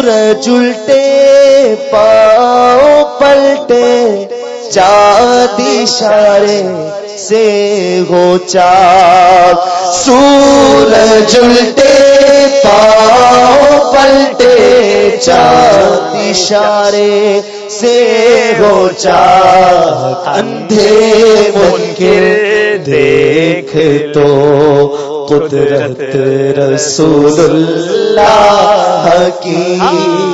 سورج الٹے پاؤ پلٹے چاد اشارے سے ہو چاک۔ سورج الٹے پاؤ پلٹے چاد اشارے سے ہو چاک۔ اندھے منکر دیکھ تو قدرت رسول اللہ کی